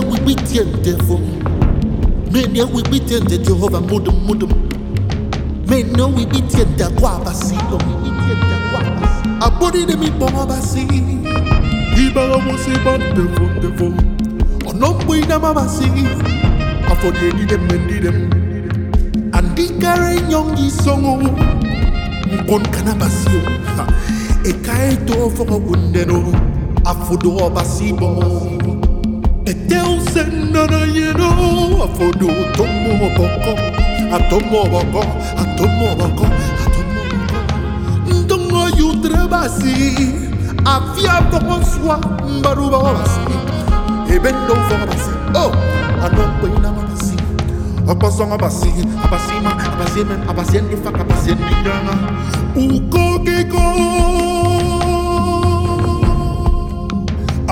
we be Mene wibitien devil. Mene wibitien de Jehovah mudum mudum. Mene wibitien da kwa basilo. Abodi de mi boma basi. Iba mo se ban devil devil. Onombo ina mama si. Afodi eni dem mendi dem. kare nyongi songo. Oh. Mkon kana basio. Oh. Ekae to foko kundeno. Eh, Afudo basi bomo. ete osenda na yeno afodo atomo boko atomo boko atomo boko ntongo yutre basi afia françois mbaruba wa basi ebendo fanga basi o anomboinanga basi okozonga basi abasima abasiemen abasiendifaka abasiendidanga ukokeko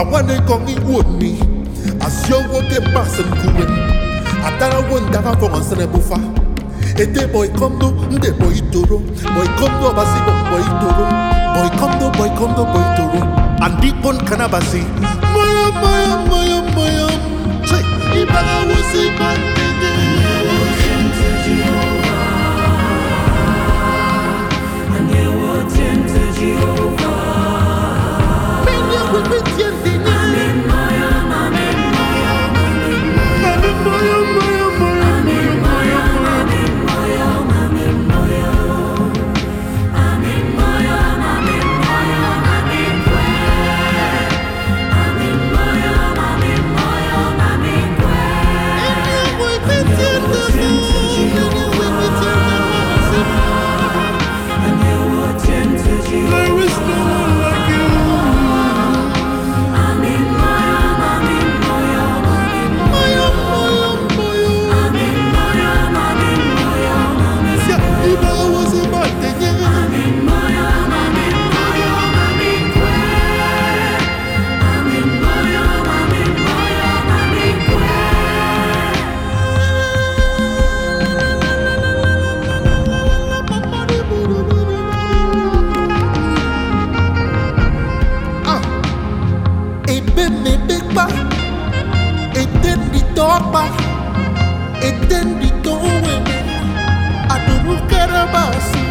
awane kongi woni yowo ke paase nkure atara wo ndaka fɔ ɔnsɛnɛ bofa ete bɔikɔmdo nde bɔitoro bɔikɔmdo ɔbasibɔ bɔitoro bɔikɔmdo bɔikɔmdo bɔitoro andikpon kana basi moyo moyo moyo moyo tse ibara wosi bani. iten bitowe adorukera basi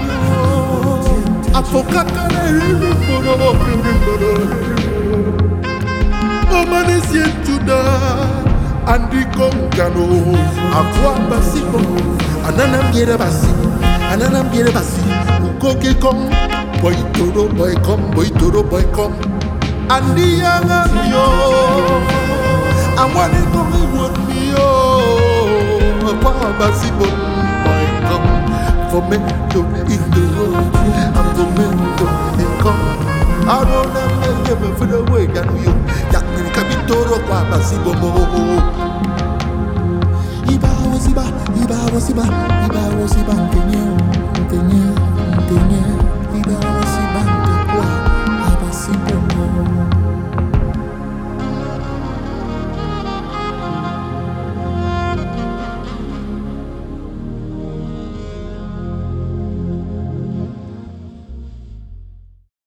afokaka na elilibolo elilibolo omanisi entuda andikongano akwa basiko ananambiere basi ananambiere basi ukokikom boitoro boekom boitoro boekom andiyangabio basibon.com Vomendo in the road I'm vomendo income I don't know me give for the way that you Yak ni kabitoro kwa basibon Iba wosiba, iba wosiba, iba wosiba Tenye, tenye, tenye